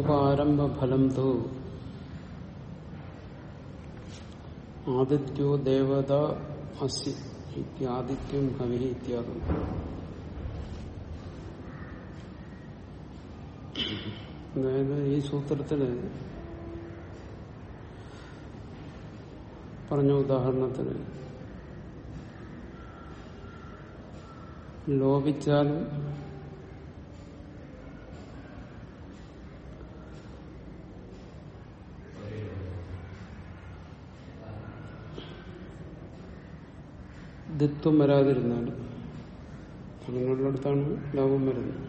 ലോകാരംഭ ഫലം തോ ആദിത്യോ ദേവത അസി ഇത്യാദിത്യം കവി ഇത്യാദി. അതായത് ഈ സൂത്രത്തിൽ പറഞ്ഞ ഉദാഹരണത്തിന് ലോപിച്ചാലും ദിത്വം വരാതിരുന്നാലും അങ്ങനെയുള്ളിടത്താണ് ലോകം വരുന്നത്.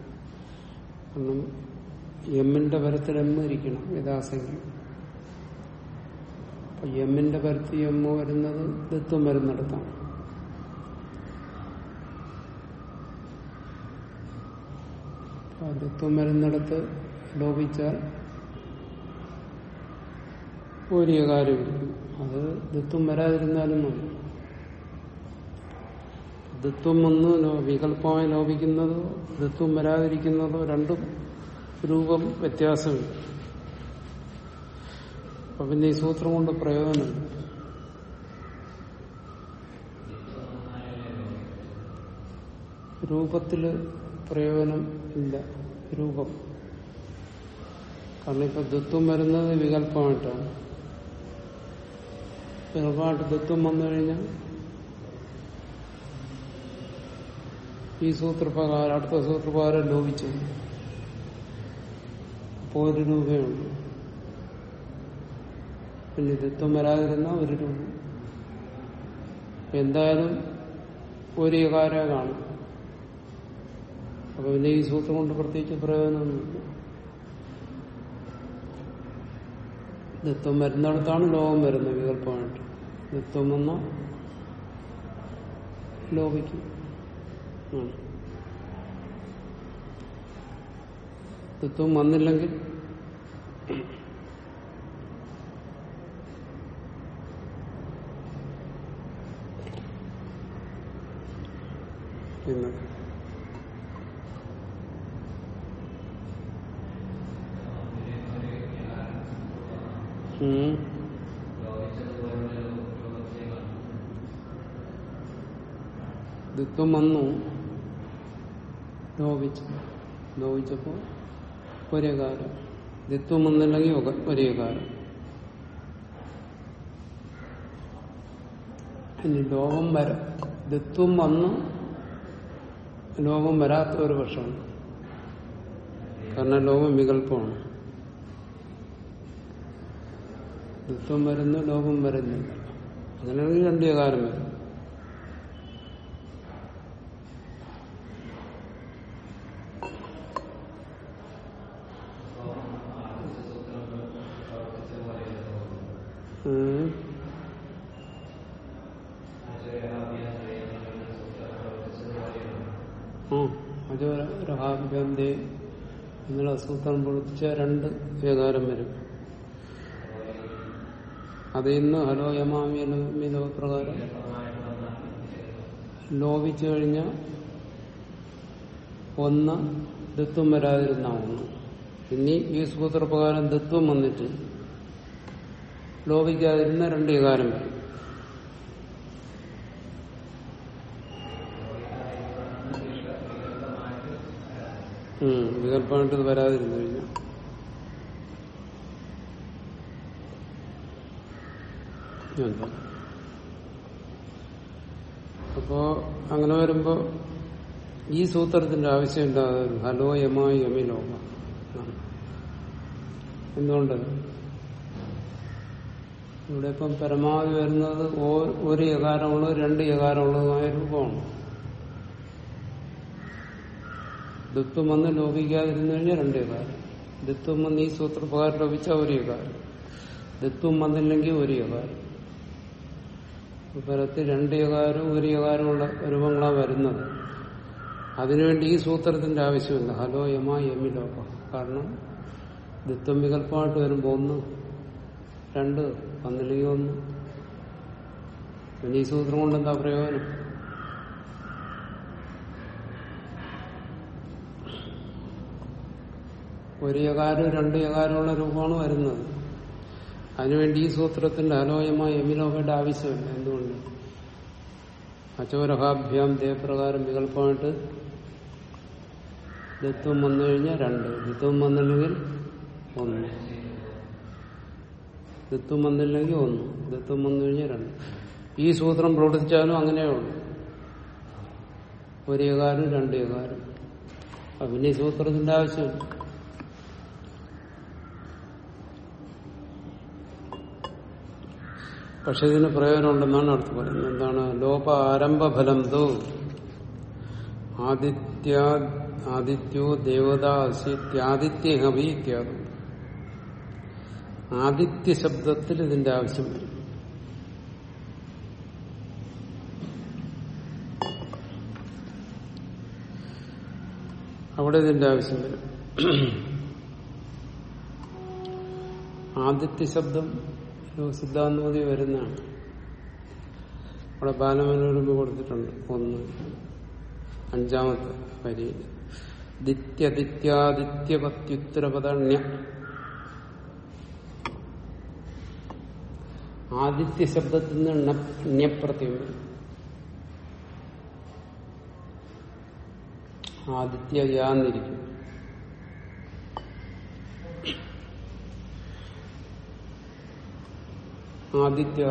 കാരണം എമ്മിന്റെ പരത്തിൽ എമ്മ ഇരിക്കണം യഥാസംഖ്യം അപ്പൊ എമ്മിന്റെ പരത്തിൽ എമ്മ വരുന്നത് ദിത്വം വരുന്നിടത്താണ്. ദിത്വം വരുന്നിടത്ത് ലോപിച്ചാൽ ഒരു കാര്യമില്ല. അത് ദിത്വം വരാതിരുന്നാലും മതി. ദിത്വം ഒന്ന് ലോ- വികല്പമായി ലോപിക്കുന്നതോ ദിത്വം വരാതിരിക്കുന്നതോ രണ്ടും രൂപം വ്യത്യാസമില്ല. അപ്പൊ പിന്നെ ഈ സൂത്രം കൊണ്ട് പ്രയോജനമില്ല. രൂപത്തിൽ പ്രയോജനം ഇല്ല. രൂപം. കാരണം ഇപ്പൊ ദത്വം വരുന്നത് വികല്പമായിട്ടാണ് വികല്പമായിട്ട് ദത്വം വന്നു കഴിഞ്ഞാൽ ഈ സൂത്രപ്രകാരം അടുത്ത സൂത്രപ്രകാരം ലോപിച്ചു. അപ്പോൾ ഒരു രൂപയുണ്ട് പിന്നെ ദത്വം വരാതിരുന്ന ഒരു രൂപ. എന്തായാലും ഒരു ഏകാര കാണും. അപ്പൊ പിന്നെ ഈ സൂത്രം കൊണ്ട് പ്രത്യേകിച്ച് പ്രയോജനമൊന്നുമില്ല. നിത്വം വരുന്നിടത്താണ് ലോകം വരുന്നത് വികല്പമായിട്ട്. നിത്വം വന്ന ലോപിക്കും. തത്വം വന്നില്ലെങ്കിൽ? പിന്നെ. ഉം. ദിത്വം വന്നു. ലോപിച്ചു ഒരേ കാലം ദിത്വം വന്നില്ലെങ്കിൽ ഒക- ഒരേ കാലം ഇനി ലോകം വര. ദിത്വം വന്ന് ലോകം വരാത്ത ഒരു പക്ഷമാണ് കാരണം ലോകം വികല്പമാണ് ദിത്വം വരുന്നു ലോകം വരുന്നില്ല. അങ്ങനെയാണെങ്കിൽ രണ്ടേ കാലം വരും ഉം. ആ അത് രഹാഭ്യന്തേ സൂത്രം പൊളിച്ച രണ്ട് ഏകാരം വരും. അത് ഇന്ന് ഹലോ യമാമി പ്രകാരം ലോപിച്ചു കഴിഞ്ഞ ഒന്ന് ദത്വം വരാതിരുന്ന ഒന്ന് ഇനി ഈ സൂത്രപ്രകാരം ദത്വം വന്നിട്ട് ലോപിക്കാതിരുന്ന രണ്ട് ഏകാരം വരും. വികല്പമായിട്ട് വരാതിരുന്നു കഴിഞ്ഞാൽ അപ്പോ അങ്ങനെ വരുമ്പോ ഈ സൂത്രത്തിന്റെ ആവശ്യം ഉണ്ടാകും ഹലോ യമായി യമി ലോക. എന്തുകൊണ്ട് ഇവിടെ ഇപ്പം പരമാവധി വരുന്നത് ഒരു യകാരമുള്ളത് രണ്ട് യകാരമുള്ളതുമായ രൂപമാണ്. ദത്വം വന്ന് ലോപിക്കാതിരുന്നു കഴിഞ്ഞാൽ രണ്ടേ കാര്യം ദത്വം വന്ന് ഈ സൂത്രപ്രകാരം ലോപിച്ച ഒരേ കാര്യം ദത്വം വന്നില്ലെങ്കിൽ ഒരേ കാര്യം പരത്തിൽ രണ്ട് യകാരവും ഒരു യകാരമുള്ള രൂപങ്ങളാണ് വരുന്നത്. അതിനുവേണ്ടി ഈ സൂത്രത്തിന്റെ ആവശ്യമില്ല. ഹലോ യമ യമി ലോക. കാരണം ദത്വം വികല്പമായിട്ട് വരുമ്പോ ഒന്ന് രണ്ട് വന്നില്ലെങ്കിൽ ഒന്ന്. പിന്നെ ഈ സൂത്രം കൊണ്ട് എന്താ പ്രയോജനം? ഒരു യകാരം രണ്ട് യകാരമുള്ള രൂപമാണ് വരുന്നത്. അതിനുവേണ്ടി ഈ സൂത്രത്തിന്റെ അലോയമായ എമിലോകയുടെ ആവശ്യമില്ല. എന്തുകൊണ്ട്? അചോരഹാഭ്യാം ദേവപ്രകാരം വികല്പമായിട്ട് ദിത്വം വന്നു കഴിഞ്ഞാൽ രണ്ട്. ദിത്വം വന്നില്ലെങ്കിൽ ഒന്ന്. ദിത്വം വന്നില്ലെങ്കിൽ ഒന്ന്. ദിത്വം വന്നു കഴിഞ്ഞാൽ രണ്ട്. ഈ സൂത്രം പ്രവർത്തിച്ചാലും അങ്ങനെയുള്ളൂ ഒരു യകാരം രണ്ട് പിന്നെ ഈ സൂത്രത്തിന്റെ ആവശ്യമില്ല. പക്ഷെ ഇതിന് പ്രയോജനമുണ്ടെന്നാണ് അടുത്ത് പറയുന്നത്. എന്താണ്? ലോപ ആരംഭ ഫലം തോ ആദിത്യ ആദിത്യോ ദേവതാസിത്യാദിത്യഹവി ഇത്യാദി. ആദിത്യ ശബ്ദത്തിൽ ഇതിന്റെ ആവശ്യം വരും. അവിടെ ഇതിന്റെ ആവശ്യം വരും. ആദിത്യ ശബ്ദം സിദ്ധാന്തമതി വരുന്നതാണ്. അവിടെ ബാലമനോരമ കൊടുത്തിട്ടുണ്ട്. ഒന്ന്. അഞ്ചാമത്തെ വരിയിൽ ദിത്യദിത്യാദിത്യപത്യുത്തരപദണ്യ. ആദിത്യ ശബ്ദത്തിൽ നിന്ന് ണ്യപ്രത്യം വരും ആദിത്യ യാന്നിരിക്കും. ആദിത്യ.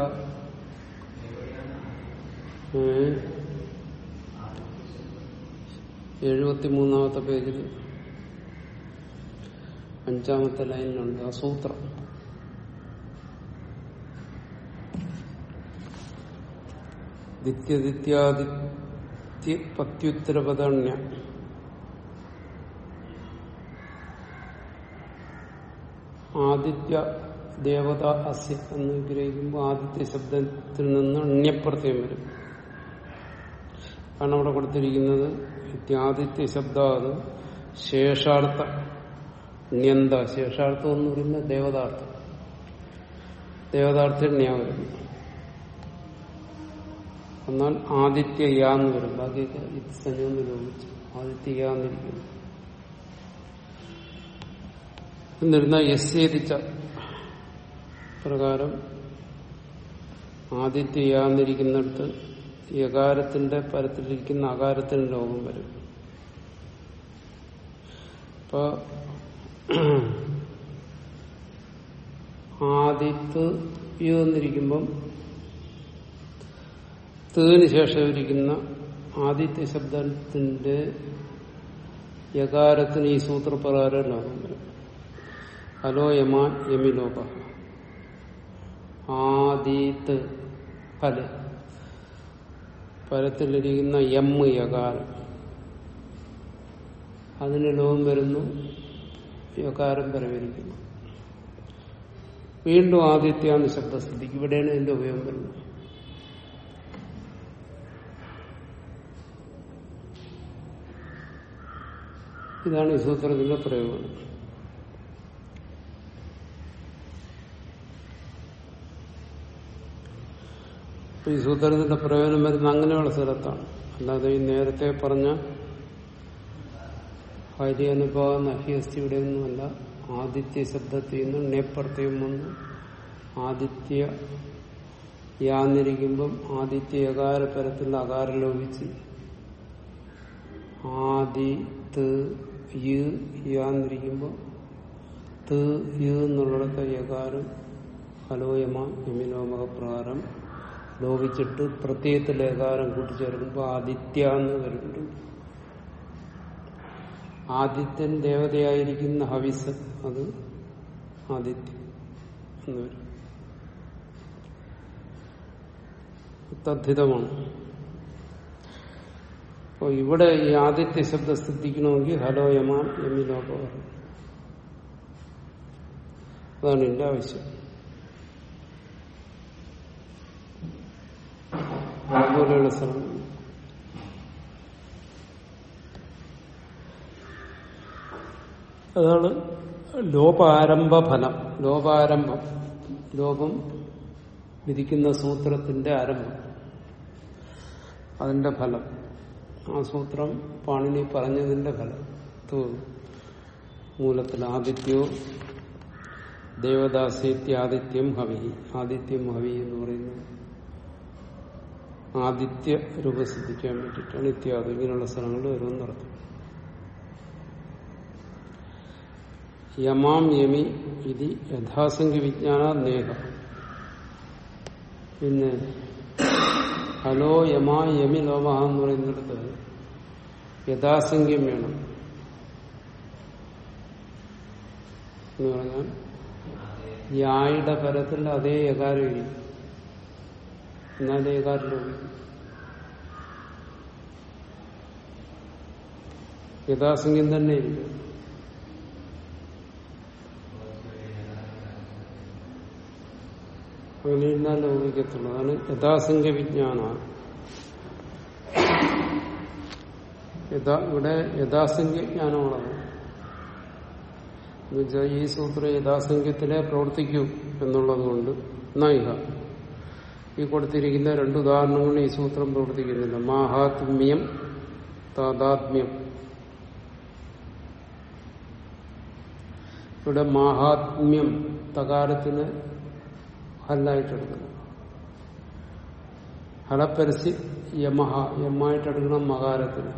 എഴുപത്തിമൂന്നാമത്തെ പേജിൽ അഞ്ചാമത്തെ ലൈനിലുണ്ട് ആ സൂത്രം. ദിത്യദിത്യാദിത്യ പത്യുത്തരപദണ്യ ആദിത്യ ദേവത അസ്യ എന്ന് വിഗ്രഹിക്കുമ്പോൾ ആദ്യത്തെ ശബ്ദത്തിൽ നിന്ന് അണ്യപ്രത്യം വരും. കാരണം അവിടെ കൊടുത്തിരിക്കുന്നത് ആദ്യത്തെ ശബ്ദം ശേഷാർത്ഥ. ണ്യന്ത ശേഷാർത്ഥം എന്ന് പറയുന്നത് ദേവതാർത്ഥം. ദേവതാർത്ഥ വരുന്നു എന്നാൽ ആദിത്യ യാ എന്ന് വരും. ബാക്കിയൊക്കെ ഇത് ആദിത്യ യാ എന്നിരിക്കുന്നു. എന്നിരുന്ന യസ്യേതിച്ച പ്രകാരം ആദിത്യയാന്നിരിക്കുന്നിടത്ത് യകാരത്തിന്റെ പരത്തിലിരിക്കുന്ന അകാരത്തിന് ലോകം വരും. അപ്പൊ ആദിത്ത് എന്നിരിക്കുമ്പം തീന് ശേഷം ഇരിക്കുന്ന ആദിത്യ ശബ്ദത്തിന്റെ യകാരത്തിന് ഈ സൂത്രപ്രകാരം ലോകം വരും. ഹലോ യമാ യമിലോക ആദീത്ത് ഫല പരത്തിലിരിക്കുന്ന എം യകാരം അതിന് ലോകം വരുന്നു യകാരം പരവരിക്കുന്നു വീണ്ടും ആദിത്യാന്ന് ശബ്ദസ്ഥിതിക്ക് ഇവിടെയാണ് എന്റെ ഉപയോഗം വരുന്നത്. ഇതാണ് ഈ സൂത്രത്തിന്റെ പ്രയോഗം. ഈ സൂത്രത്തിന്റെ പ്രയോജനം വരുന്ന അങ്ങനെയുള്ള സ്ഥലത്താണ്. അല്ലാതെ ഈ നേരത്തെ പറഞ്ഞ ഹരി ഹരിയനുഭവ നഹ്യസ്ഥിയുടെ ഒന്നുമല്ല ആദിത്യ ശബ്ദത്തിൽ നിന്നും നെപ്രത്യം വന്നു. ആദിത്യ യാന്നിരിക്കുമ്പം ആദിത്യ യകാര പരത്തിൽ അകാരം ലോപിച്ച് ആദി ത് യാന്നിരിക്കുമ്പോൾ ത് യു എന്നുള്ളിടത്തെ യകാരം ഹലോയമ യമിനോമക പ്രകാരം ലോപിച്ചിട്ട് പ്രത്യയത്തിൽ ഏകാരം കൂട്ടിച്ചേർക്കുമ്പോൾ ആദിത്യ എന്ന് വരുന്നുണ്ട്. ആദിത്യൻ ദേവതയായിരിക്കുന്ന ഹവിസ് അത് ആദിത്യ എന്ന് വരും. തദ്ധിതമാണ്. അപ്പോൾ ഇവിടെ ഈ ആദിത്യ ശബ്ദം ശ്രദ്ധിക്കണമെങ്കിൽ ഹലോ യമാൻ യമിലോക അതാണ് എന്റെ ആവശ്യം. അതുപോലെയുള്ള സ്ഥലം. അതാണ് ലോപാരംഭ ഫലം. ലോപാരംഭം ലോപം വിധിക്കുന്ന സൂത്രത്തിന്റെ ആരംഭം. അതിന്റെ ഫലം. ആ സൂത്രം പാണിനി പറഞ്ഞതിന്റെ ഫലം. മൂലത്തിൽ ആദിത്യോ ദേവദാസേത്യാദിത്യം ഹവി. ആദിത്യം ഹവി എന്ന് പറയുന്നത് ആദിത്യ രൂപം സിദ്ധിക്കാൻ വേണ്ടിയിട്ടാണ് ഇത്യാദി ഇങ്ങനെയുള്ള സ്ഥലങ്ങളിൽ വരുമെന്ന് നടത്തും യമാം യമി ഇതി യഥാസംഖ്യ വിജ്ഞാന നേഹ. പിന്നെ ഹലോ യമാ യമി ലോമഹ എന്ന് പറയുന്നിടത്ത് യഥാസംഖ്യം വേണം. എന്ന് പറഞ്ഞാൽ യായുടെ പരത്തിൽ അതേ യകാരം ഇരിക്കും എന്നാലേ യകാരം ലോപിക്കും യഥാസംഖ്യം തന്നെ ഇരിക്കും അങ്ങനെ ഇരുന്നാൽ ലോകിക്കത്തുള്ളൂ അതാണ് യഥാസംഖ്യ വിജ്ഞാന ഇവിടെ യഥാസംഖ്യ ജ്ഞാനമുള്ളത് എന്നുവെച്ചാൽ ഈ സൂത്രം യഥാസംഖ്യത്തിലെ പ്രവർത്തിക്കൂ എന്നുള്ളത് കൊണ്ട്. നൈഹ ഈ കൊടുത്തിരിക്കുന്ന രണ്ട് ഉദാഹരണങ്ങൾ ഈ സൂത്രം പ്രവർത്തിക്കുന്നില്ല മഹാത്മ്യം താതാത്മ്യം ഇവിടെ മഹാത്മ്യം തകാരത്തിന് ഹല്ലായിട്ടെടുക്കണം ഹലപ്പരസി യമഹ യമ്മായിട്ടെടുക്കണം മകാരത്തിന്.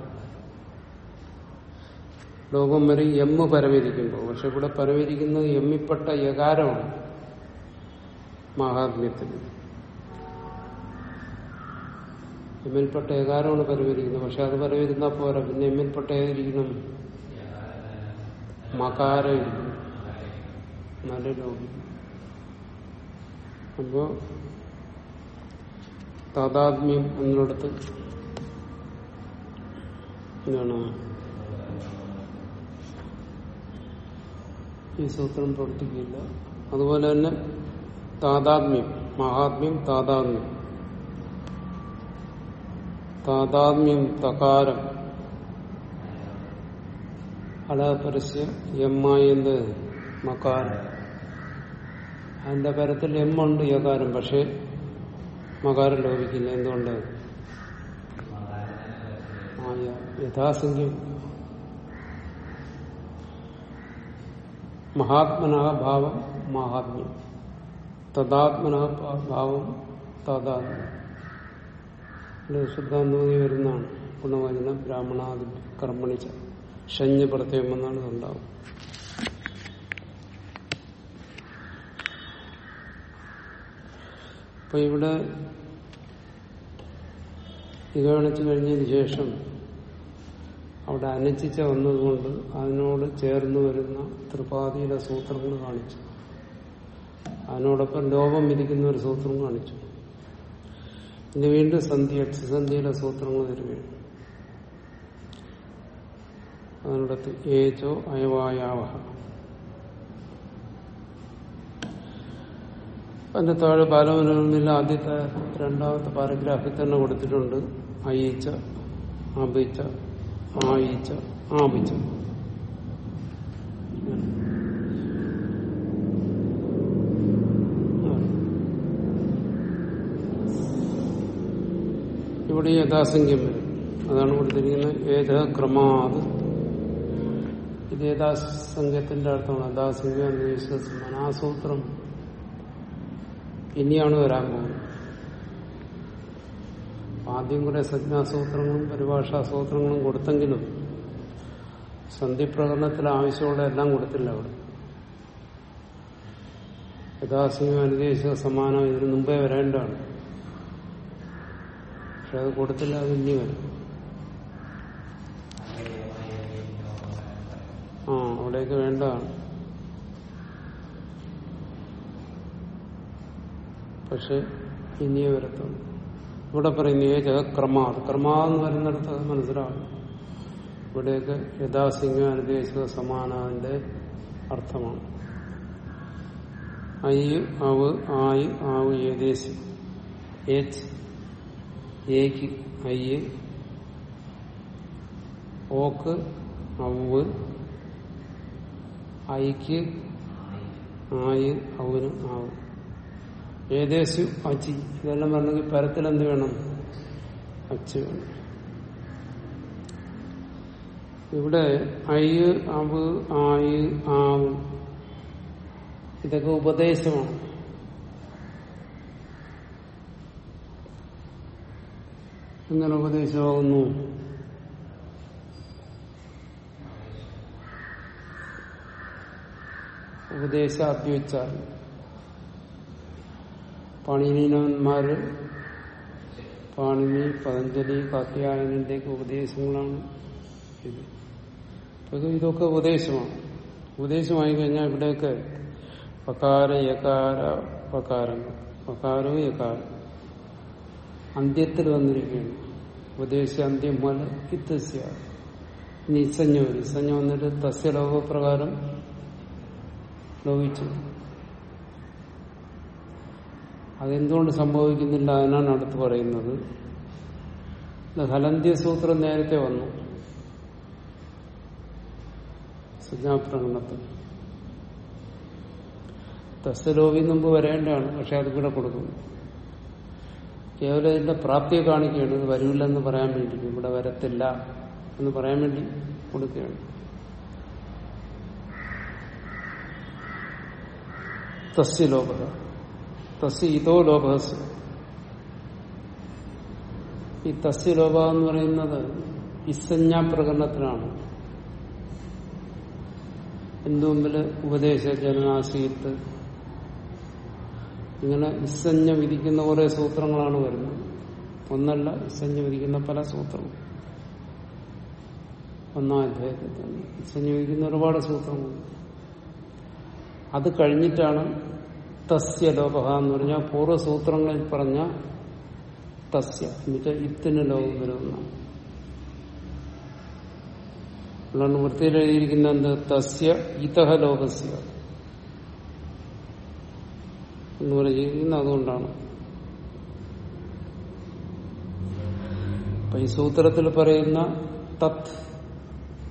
ലോകം വരെ എമ്മ് പരമിരിക്കുമ്പോൾ പക്ഷെ ഇവിടെ പരമിരിക്കുന്നത് എമ്മിപ്പെട്ട യകാരമാണ് മഹാത്മ്യത്തിന്. എമ്മിൽപ്പെട്ട ഏകാരമാണ് പരിവരിക്കുന്നത് പക്ഷെ അത് പരിവരുന്ന പോരാ. പിന്നെ എമ്മിൽപ്പെട്ട ഏതിരിക്കണം മകാരം നല്ല ലോകം അപ്പോ താതാത്മ്യം എന്നിടത്ത് എന്താണ് ഈ സൂത്രം പ്രവർത്തിക്കില്ല. അതുപോലെ തന്നെ താതാത്മ്യം. മഹാത്മ്യം താതാത്മ്യം. താതാത്മ്യം തകാരം അളപരസ്യം എമ്മായി എന്ത് മകാരം. അതിന്റെ പരത്തിൽ എമ്മുണ്ട് യകാരം പക്ഷെ മകാരം ലോപിക്കില്ല. എന്തുകൊണ്ട്? യഥാസംഖ്യം. മഹാത്മനാ ഭാവം മഹാത്മ്യം. തദാത്മന ഭാവം തദാത്മ്യം ശുദ്ധാന്തോതി വരുന്നതാണ്. ഗുണവചന ബ്രാഹ്മണാദി കർമ്മണിച്ച ഷഞ്ഞ് പ്രത്യേകം എന്നാണ് ഉണ്ടാവും അപ്പൊ ഇവിടെ ഇത് കാണിച്ചു കഴിഞ്ഞതിന് ശേഷം അവിടെ അനച്ചിച്ച വന്നതുകൊണ്ട് അതിനോട് ചേർന്ന് വരുന്ന ത്രിപാതിയുടെ സൂത്രങ്ങൾ കാണിച്ചു. അതിനോടൊപ്പം ലോപം വിധിക്കുന്ന ഒരു സൂത്രം കാണിച്ചു. ഇനി വീണ്ടും സന്ധി അക്ഷസന്ധിയിലെ സൂത്രങ്ങൾ വരുകയാണ് അതിനടുത്ത് ഏജോ അയവായാവഹ. അതിന്റെ താഴെ ബാലമനോരമയിൽ ആദ്യത്തെ രണ്ടാമത്തെ പാരഗ്രാഫിൽ തന്നെ കൊടുത്തിട്ടുണ്ട്. അയീച്ച അഭിച്ച ആയിച്ച ആപിച്ച. ഇവിടെ യഥാസംഖ്യം വരും. അതാണ് കൊടുത്തിരിക്കുന്നത് ഏത ക്രമാത് ഇത് യഥാസംഖ്യത്തിന്റെ അർത്ഥമാണ്. യഥാസംഖ്യം അന്വേഷിച്ച ആ സൂത്രം ഇനിയാണ് വരാൻ പോകുന്നത് ആദ്യം കുറെ സംജ്ഞാസൂത്രങ്ങളും പരിഭാഷാസൂത്രങ്ങളും കൊടുത്തെങ്കിലും സന്ധിപ്രകടനത്തിൽ ആവശ്യമുള്ള എല്ലാം കൊടുത്തില്ല അവിടെ. യഥാസംഖ്യം അനുദേശിച്ച സമാനം. ഇതിനു മുമ്പേ വരേണ്ടതാണ്. പക്ഷെ അത് കൊടുത്തില്ല അത് ഇനി വരും. ആ അവിടേക്ക് വേണ്ടതാണ്. പക്ഷെ ഇനിയേ വരത്തുള്ളൂ. ഇവിടെ പറയുന്ന ഏജ ക്രമാ ക്രമാ എന്ന് പറയുന്നിടത്ത് അത് മനസ്സിലാവും. ഇവിടെയൊക്കെ യഥാസിംഹ അനുദേശിക സമാനതിന്റെ അർത്ഥമാണ്. ഐ അവ് ആയി ആവ് ഏദേശി ഏച്ച് ഏക്ക് ഐ ഓക്ക് ഔവ് ഐക്ക് ആയി ഔന് ആവ്. ഏകദേശം അച്ചി. ഇതെല്ലാം പറഞ്ഞെങ്കിൽ പരത്തിൽ എന്ത് വേണം? അച്ച് വേണം. ഇവിടെ ഐ അവ് ആയ് ആവ്. ഇതൊക്കെ ഉപദേശമാണ്. എങ്ങനെ ഉപദേശമാകുന്നു ഉപദേശാദ്യോച്ചാരം പണിനീനവന്മാര് പാണിനി പതഞ്ജലി കാത്യായനന്റെയൊക്കെ ഉപദേശങ്ങളാണ് ഇത്. അപ്പൊ ഇത് ഇതൊക്കെ ഉപദേശമാണ്. ഉപദേശമായി കഴിഞ്ഞാൽ ഇവിടെയൊക്കെ പകാര യകാര പകാരങ്ങൾ പകാരവും യകാരം അന്ത്യത്തിൽ വന്നിരിക്കുകയാണ്. ഉപദേശ അന്ത്യം മല ഇത്തസ്യ ഇനി ഇസഞ്ഞ വരും വന്നിട്ട് തസ്യ ലോകപ്രകാരം ലോകിച്ചു. അതെന്തുകൊണ്ട് സംഭവിക്കുന്നില്ല അതിനാണ് അടുത്ത് പറയുന്നത്. ഹലന്ത്യ സൂത്രം നേരത്തെ വന്നു. സജ്ഞാപ്രകടനത്തിൽ. തസ്യലോപി മുമ്പ് വരേണ്ടതാണ് പക്ഷെ അത് കൂടെ കൊടുക്കുന്നു. കേവലം ഇതിന്റെ പ്രാപ്തിയെ കാണിക്കുകയാണ് ഇത് വരില്ലെന്ന് പറയാൻ വേണ്ടി ഇവിടെ വരത്തില്ല എന്ന് പറയാൻ വേണ്ടി കൊടുക്കുകയാണ്. തസ്യ ലോക തസ്യ ഇതോ ലോകസ് ഈ തസ്യ ലോക എന്ന് പറയുന്നത് ഇസഞ്ഞ പ്രകടനത്തിനാണ് എന്തുമുമ്പിൽ ഉപദേശ ജനനാശീത്ത് ഇങ്ങനെ ഇസഞ്ഞ വിധിക്കുന്ന കുറെ സൂത്രങ്ങളാണ് വരുന്നത്. ഒന്നല്ല ഇസഞ്ഞ വിധിക്കുന്ന പല സൂത്രങ്ങൾ ഒന്നാം അധ്യായത്തിൽ തന്നെ. ഇസഞ്ഞ വിധിക്കുന്ന ഒരുപാട് സൂത്രങ്ങളുണ്ട്. അത് കഴിഞ്ഞിട്ടാണ് തസ്യ ലോകഹ എന്ന് പറഞ്ഞാൽ പൂർവസൂത്രങ്ങളിൽ പറഞ്ഞ തസ്യ. എന്നുവെച്ചാൽ ഇത്തിന് ലോകം വരുന്ന അതുകൊണ്ട് വൃത്തിയിൽ എഴുതിയിരിക്കുന്ന എന്ത്? തസ്യ ഇതഹ ലോകസ്യ. എന്ന് പറഞ്ഞിരിക്കുന്നത് അതുകൊണ്ടാണ്. അപ്പൊ ഈ സൂത്രത്തിൽ പറയുന്ന തത്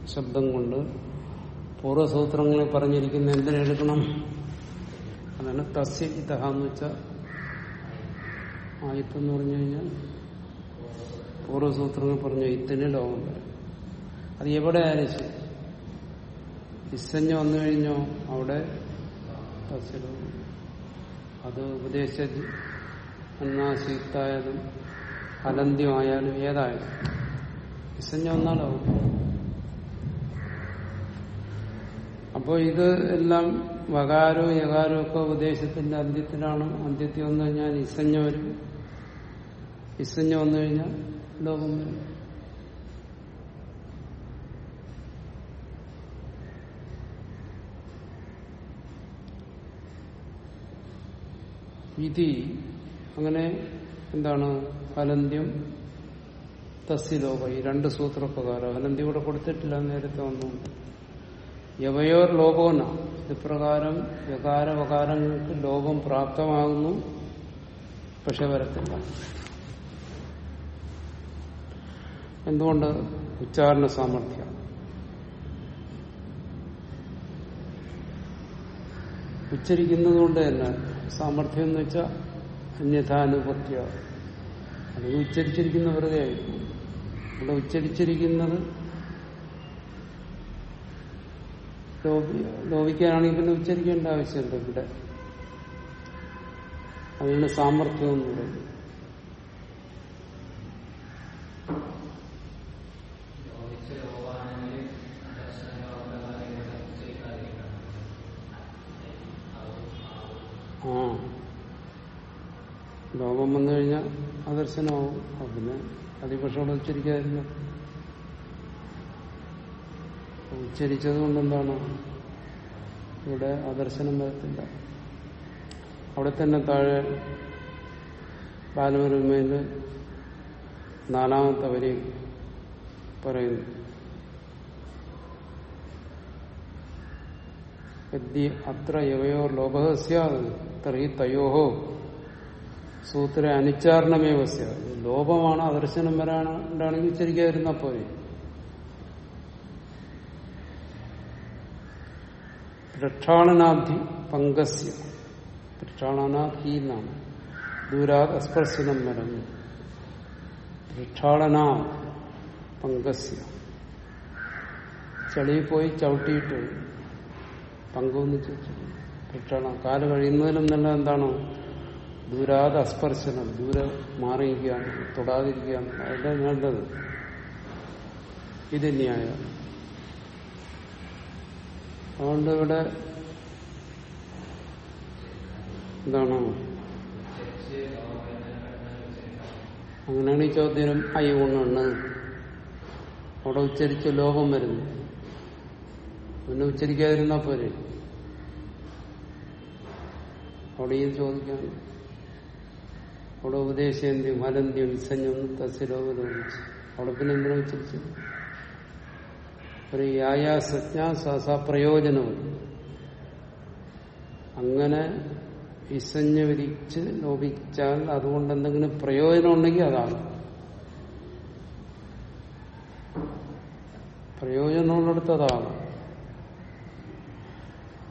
ശബ്ദം കൊണ്ട് പൂർവസൂത്രങ്ങളിൽ പറഞ്ഞിരിക്കുന്ന എന്തിനെടുക്കണം അതാണ് തസ്യ ഇതഹ എന്ന് വെച്ചാൽ ആയിത്തം എന്ന് പറഞ്ഞു കഴിഞ്ഞാൽ പൂർവസൂത്രങ്ങൾ പറഞ്ഞ ഇത്തിന് ലോകം വരും. അത് എവിടെ ആയാലും ശരി. വന്നു കഴിഞ്ഞോ അവിടെ തസ്യലോകം അത് ഉപദേശ അന്നാശീത്തായാലും അലന്ത്യമായാലും ഏതായാലും. വിസഞ്ഞ ഒന്നാലാവും അപ്പോൾ ഇത് എല്ലാം വകാരവും യകാരവും ഒക്കെ ഉപദേശത്തിന്റെ അന്ത്യത്തിലാണ്. അന്ത്യത്തിൽ വന്നു കഴിഞ്ഞാൽ ഇസഞ്ഞ വരും ഇസഞ്ഞ വന്നു കഴിഞ്ഞാൽ ലോകം വരും. വിധി അങ്ങനെ എന്താണ് അനന്ത്യം തസ്യലോക ഈ രണ്ട് സൂത്രപ്രകാരം. അനന്തി ഇവിടെ കൊടുത്തിട്ടില്ല നേരത്തെ ഒന്നും യവയോർ ലോകോന ഇപ്രകാരം വ്യകാരവകാരങ്ങൾക്ക് ലോകം പ്രാപ്തമാകുന്നു പക്ഷെ വരത്തില്ല. എന്തുകൊണ്ട്? ഉച്ചാരണ സാമർഥ്യം. ഉച്ചരിക്കുന്നത് കൊണ്ട് തന്നെ സാമർഥ്യം എന്ന് വെച്ചാൽ അന്യഥാനുപത്യ. അത് ഉച്ചരിച്ചിരിക്കുന്ന വെറുതെ ആയിരിക്കും. ഇവിടെ ഉച്ചരിച്ചിരിക്കുന്നത് ലോപിക്കാനാണെങ്കിൽ പിന്നെ ഉച്ചരിക്കേണ്ട ആവശ്യമുണ്ട് ഇവിടെ. അതിന് സാമർഥ്യം എന്ന് പറയുന്നത് ആ ലോകം വന്നു കഴിഞ്ഞാൽ അദർശനമാവും അപ്പൊ പിന്നെ അതിപക്ഷോടെ ഉച്ചരിക്കാതിരുന്നു. ഉച്ചരിച്ചത് കൊണ്ട് എന്താണ് ഇവിടെ അദർശനം വരത്തില്ല. അവിടെ തന്നെ താഴെ ബാലപരമയിൽ നാലാമത്തെ വരി പറയുന്നു. അത്ര യവയോ ലോഭ സ്യാത് തയോഹോ സൂത്ര അനുച്ചാരണമേ വസ്യ. ലോപമാണ് അദർശനം വരാണെങ്കിൽ വരുന്ന പോലെ പ്രക്ഷാളനാബ്ധി പങ്കസ്യ. പ്രക്ഷാളനാധി എന്നാണ്. ദൂരാത് അസ്പർശനം വരം പ്രക്ഷാളന പങ്കസ്യ. ചെളിയിൽ പോയി ചവിട്ടിയിട്ട് പങ്കുവന്ന് ഭിക്ഷണം കാൽ കഴിയുന്നതിലും നല്ല എന്താണ് ദൂരാതെ അസ്പർശനം ദൂരെ മാറിയിരിക്കുകയാണ് തൊടാതിരിക്കുകയാണ്. അതെല്ലാം വേണ്ടത് ഇത് ന്യായം. അതുകൊണ്ട് ഇവിടെ എന്താണ്? അങ്ങനെയാണ് ഈ ചോദ്യം അയ്യൂണെന്ന് അവിടെ ഉച്ചരിച്ച് ലോകം വരുന്നു. പിന്നെ ഉച്ചരിക്കാതിരുന്നാ പോരെ? അവിടെ ചോദിക്കാൻ അവിടെ ഉപദേശേന്ത്യം മലന്ത്യം വിസഞ്ജം തസ്യലോകലോചിച്ച് അവിടെ പിന്നെ എന്തിനാ ഉച്ചരിച്ചു ഒരു യായാസജ്ഞ സസ പ്രയോജനമുണ്ട് അങ്ങനെ വിസഞ്ഞ വിരിച്ച് ലോപിച്ചാൽ അതുകൊണ്ട് എന്തെങ്കിലും പ്രയോജനം ഉണ്ടെങ്കിൽ അതാണ്. പ്രയോജനമുള്ളിടത്ത് അതാണ്.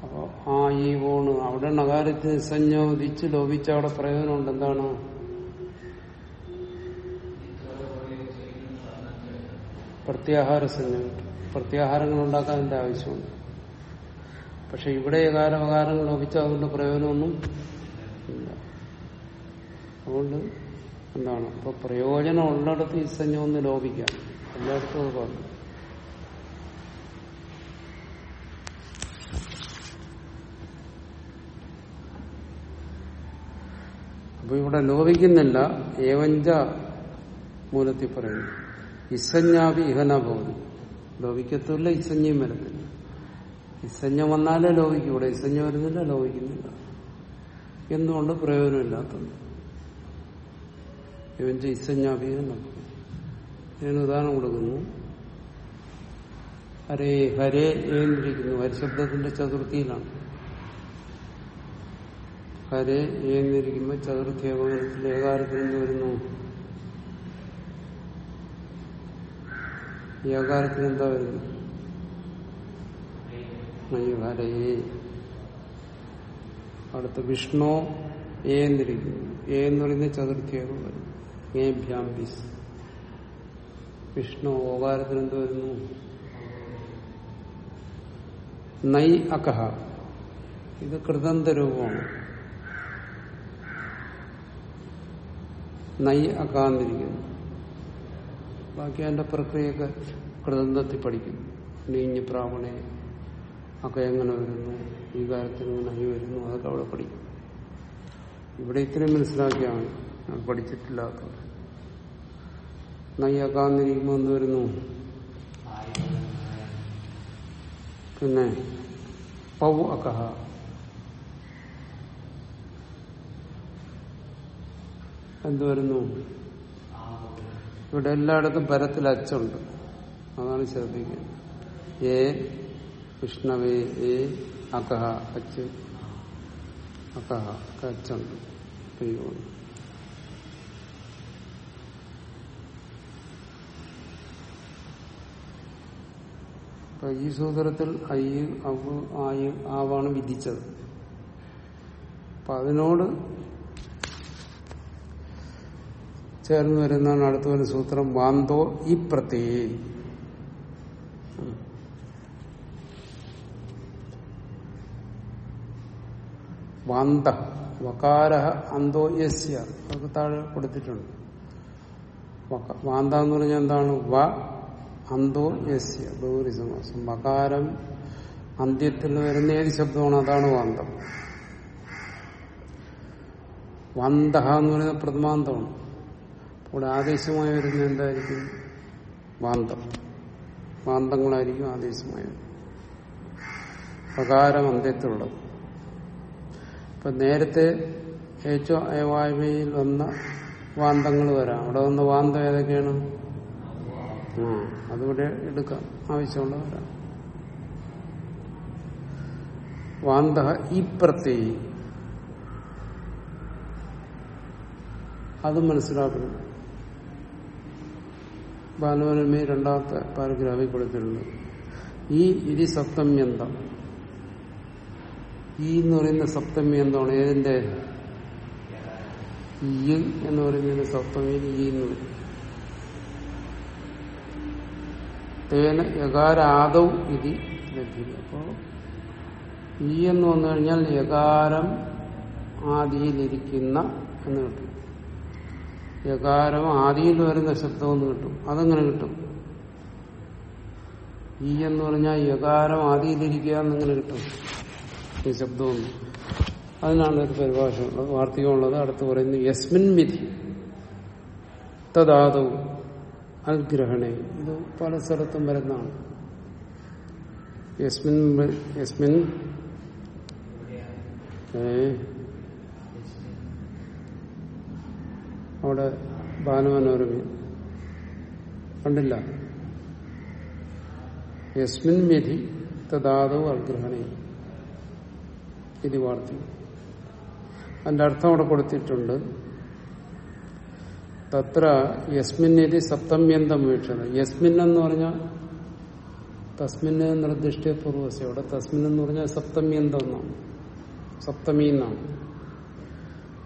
അപ്പൊ ആ ഈ ഓണ് അവിടെ നഗാരത്തിൽ വിരിച്ച് ലോപിച്ച അവിടെ പ്രയോജനമുണ്ട് എന്താണ്? പ്രത്യാഹാര സംജ്ഞ പ്രത്യാഹാരങ്ങൾ ഉണ്ടാക്കാൻ എന്റെ ആവശ്യമുണ്ട്. പക്ഷെ ഇവിടെ ഏകാരവകാരങ്ങൾ ലഭിച്ചാൽ അതുകൊണ്ട് പ്രയോജനമൊന്നും ഇല്ല. അതുകൊണ്ട് എന്താണ്? അപ്പൊ പ്രയോജനം ഉള്ളിടത്ത് ഈ സഞ്ജ ഒന്ന് ലോപിക്കാം. എല്ലായിടത്തും അത് പറഞ്ഞു. അപ്പൊ ഇവിടെ ലോപിക്കുന്നില്ല. ഏവഞ്ച മൂലത്തിൽ പറയുന്നു. ഇസഞ്ഞാവി ഇഹന പോകുന്നു ലോപിക്കത്തില്ല ഇസഞ്ഞയും വരുന്നില്ല. ഇസഞ്ഞ വന്നാലേ ലോപിക്കും ഇവിടെ ഇസഞ്ഞ വരുന്നില്ല ലോപിക്കുന്നില്ല. എന്തുകൊണ്ട് പ്രയോജനമില്ലാത്തത്? ഇവന്റെ ഇസഞ്ഞാവി ഇഹന ഞാൻ ഉദാഹരണം കൊടുക്കുന്നു. ഹരേ ഹരേ ഏന്നിരിക്കുന്നു. ഹരിശബ്ദത്തിന്റെ ചതുർത്ഥിയിലാണ്. ഹരേ ഏന്നിരിക്കുമ്പോൾ ചതുർത്ഥി അപകടത്തിൽ ഏകാരത്തിൽ നിന്ന് വരുന്നു. ഈ ഏകാരത്തിൽ എന്താ വരുന്നു അയ്യോ ഹരേ അടുത്ത് വിഷ്ണു എ എന്നിരിക്കുന്നു. എ എന്ന് പറയുന്ന ചതുർത്ഥിയാണ് വരും. ഏ ഭ്യാംബിസ് വിഷ്ണു ഓകാരത്തിന് എന്ത് വരുന്നു? നൈ അകഹ. ഇത് കൃതന്ത രൂപമാണ് നൈ അകാന്നിരിക്കുന്നു. ബാക്കി അതിന്റെ പ്രക്രിയയൊക്കെ കൃതന്ധത്തിൽ പഠിക്കും. നീഞ്ഞ് പ്രാവണേ ഒക്കെ എങ്ങനെ വരുന്നു? ഈ കാര്യത്തിൽ ഇങ്ങനെ വരുന്നു? അതൊക്കെ അവിടെ പഠിക്കും. ഇവിടെ ഇത്രയും മനസ്സിലാക്കിയാണ്. പഠിച്ചിട്ടില്ലാത്തത് നയ്യാക്കാന്നിരിക്കുമ്പോൾ എന്ത് വരുന്നു? പിന്നെ പൗ അക്കഹ എന്ത് വരുന്നു? ഇവിടെ എല്ലായിടത്തും പരത്തിൽ അച്ചുണ്ട് അതാണ് ശ്രദ്ധിക്കുന്നത് ഏ വിഷ്ണവേ ഏ അകഹ അച്ച്. അകഹ അച്ചുണ്ട് അപ്പൊ ഈ സൂത്രത്തിൽ അയ്യ് അവ ആയ് ആവാണ് വിധിച്ചത്. അപ്പൊ അതിനോട് ചേർന്ന് വരുന്നതാണ് അടുത്ത ഒരു സൂത്രം വാന്തോ ഈ പ്രത്യേ വാന്ത വകാര അന്തോ യസ്യ. അതൊക്കെ താഴെ കൊടുത്തിട്ടുണ്ട്. വാന്ത എന്ന് പറഞ്ഞാൽ എന്താണ്? വ അന്തോ യസ്യ. ബഹുരി സമാസം വകാരം അന്ത്യത്തിൽ വരുന്ന ഏത് ശബ്ദമാണ്? അതാണ് വാന്തം. വന്ത എന്ന് പറയുന്നത് പ്രഥമാന്തമാണ്. ഇവിടെ ആദേശമായി വരുന്നത് എന്തായിരിക്കും? വാന്തം. വാന്തങ്ങളായിരിക്കും ആദേശമായി പ്രകാരം അന്ത്യത്തിലുള്ളത്. ഇപ്പൊ നേരത്തെ ഏറ്റവും അയവായ്മയിൽ വന്ന വാന്തങ്ങൾ വരാം. അവിടെ വന്ന വാന്തം ഏതൊക്കെയാണ്? ആ അതിവിടെ എടുക്കാം. ആവശ്യമുള്ള വരാം. വാന്ത ഈ പ്രത്യയി. അത് മനസ്സിലാക്കണം ബാലവനമേ രണ്ടാമത്തെ പാരഗ്രാഫിൽ കൊടുത്തിട്ടുണ്ട്. ഈ ഇരി സപ്തമ്യന്തം. ഈ എന്ന് പറയുന്ന സപ്തമ്യന്തമാണ്. ഏതിന്റെ? ഈ എന്ന് പറയുന്നതിന് സപ്തമിയിൽ ഈ എന്ന് പറയും തേന യകാരാദൗ ഇതി ലഭ്യത. അപ്പോ ഈ എന്ന് വന്നു കഴിഞ്ഞാൽ യകാരം ആദിയിലിരിക്കുന്ന എന്ന് കിട്ടും. യകാരം ആദിയിൽ വരുന്ന ശബ്ദം എന്ന് കിട്ടും. അതെങ്ങനെ കിട്ടും. ഈ എന്ന് പറഞ്ഞാൽ യകാരം ആദിയിലിരിക്കുക എന്നിങ്ങനെ കിട്ടും. ഈ ശബ്ദമൊന്നും. അതിനാണ് ഒരു പരിഭാഷ വാർത്തകമുള്ളത്. അടുത്ത് പറയുന്നു യസ്മിൻ വിധി തദാദവും അൽഗ്രഹണേ. ഇത് പല സ്ഥലത്തും വരുന്നതാണ്. യസ്മിൻ യസ്മിൻ അവിടെ ബാലമനോരമ കണ്ടില്ല. യസ്മിൻ വിധി തദാദവ് അഗ്രഹണി. ഇത് വാർത്തി. അതിന്റെ അർത്ഥം അവിടെ കൊടുത്തിട്ടുണ്ട്. തത്ര യസ്മിൻ ഇതി സപ്തമ്യന്തം വീക്ഷണം. യസ്മിൻ എന്ന് പറഞ്ഞാൽ തസ്മിന് നിർദ്ദിഷ്ട പൂർവസി അവിടെ തസ്മിൻ എന്ന് പറഞ്ഞാൽ സപ്തമ്യന്തം എന്നാണ്. സപ്തമി എന്നാണ്.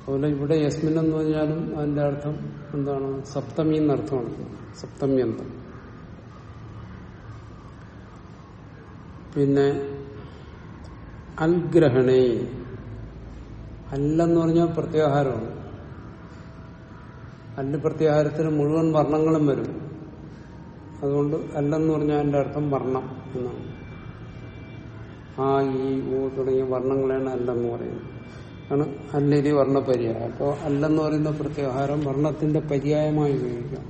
അതുപോലെ ഇവിടെ യസ്മിൻ എന്ന് പറഞ്ഞാലും അതിന്റെ അർത്ഥം എന്താണ്? സപ്തമി എന്നർത്ഥമാണ്. സപ്തമി എന്ത് പിന്നെ അൽഗ്രഹണേ. അല്ലെന്ന് പറഞ്ഞാൽ പ്രത്യാഹാരമാണ്. അല്ല പ്രത്യാഹാരത്തിന് മുഴുവൻ വർണങ്ങളും വരും. അതുകൊണ്ട് അല്ലെന്ന് പറഞ്ഞാൽ അതിന്റെ അർത്ഥം വർണം എന്നാണ്. ആ ഈ ഊ തുടങ്ങിയ വർണങ്ങളാണ് അല്ലെന്ന് പറയുന്നത്. ആണ് അല്ലരി വർണ പര്യായം അപ്പോൾ അല്ലെന്ന് പറയുന്ന പ്രത്യാഹാരം വർണത്തിന്റെ പര്യായമായി ഉപയോഗിക്കാം.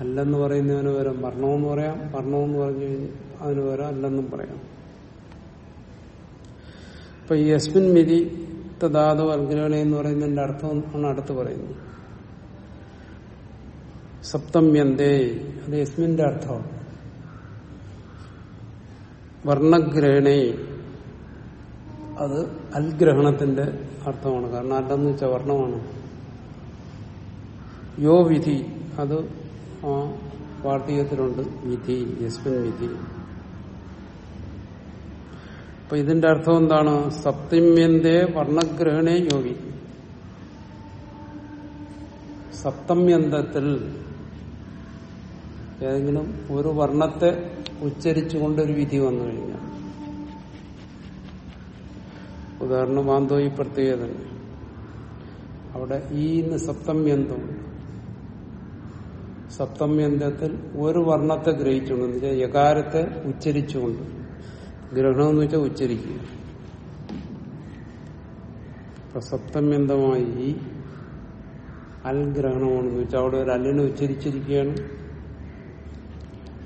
അല്ലെന്ന് പറയുന്നതിന് വരെ വർണമെന്ന് പറയാം വർണമെന്ന് പറഞ്ഞു കഴിഞ്ഞാൽ അതിന് വരെ അല്ലെന്നും പറയാം. അപ്പൊ ഈ യസ്മിൻ മിതി തദാദോ അൽഗ്രഹണ എന്ന് പറയുന്നതിന്റെ അർത്ഥം ആണ് അടുത്ത് പറയുന്നത്. സപ്തമ്യന്തേ അത് യസ്മിന്റെ അർത്ഥമാണ്. വർണഗ്രഹണേ അത് അൽഗ്രഹണത്തിന്റെ അർത്ഥമാണ്. കാരണം അല്ലെന്ന് വെച്ചാൽ വർണമാണ്. യോ വിധി അത് ആ വാർത്തകത്തിലുണ്ട് വിധി യസ്മിൻ വിധി. അപ്പൊ ഇതിന്റെ അർത്ഥം എന്താണ്? സപ്തമ്യന്തേ വർണഗ്രഹണേ യോഗി സപ്തമ്യന്തത്തിൽ ഏതെങ്കിലും ഒരു വർണത്തെ ഉച്ചരിച്ചുകൊണ്ടൊരു വിധി വന്നു കഴിഞ്ഞാൽ ഉദാഹരണം വാന്തോയി പ്രത്യേകത അവിടെ ഈ സപ്തമ്യന്തം. സപ്തമ്യന്തത്തിൽ ഒരു വർണത്തെ ഗ്രഹിച്ചുകൊണ്ട് എന്ന് വെച്ചാൽ യകാരത്തെ ഉച്ചരിച്ചുകൊണ്ട്. ഗ്രഹണം എന്ന് വെച്ചാൽ ഉച്ചരിക്കുക. സപ്തമ്യന്തമായി ഈ അൽഗ്രഹണമാണെന്ന് വെച്ചാൽ അവിടെ ഒരു അല്ലിനെ ഉച്ചരിച്ചിരിക്കുകയാണ്.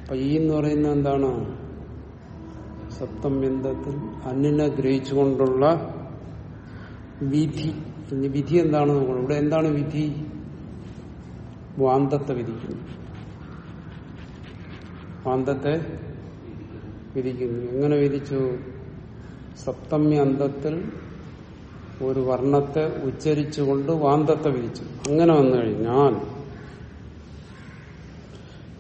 അപ്പൊ ഈ എന്ന് പറയുന്നത് എന്താണ്? സപ്തമ്യന്തത്തിൽ അന്നിനെ ഗ്രഹിച്ചുകൊണ്ടുള്ള വിധി. ഇനി വിധി എന്താണ് നോക്കണം. ഇവിടെ എന്താണ് വിധി? വാന്തത്തെ വിധിക്കുന്നു. വാന്തത്തെ വിധിക്കുന്നു. എങ്ങനെ വിധിച്ചു? സപ്തമ്യ അന്തത്തിൽ ഒരു വർണത്തെ ഉച്ചരിച്ചുകൊണ്ട് വാന്തത്തെ വിധിച്ചു. അങ്ങനെ വന്നു കഴിഞ്ഞാൽ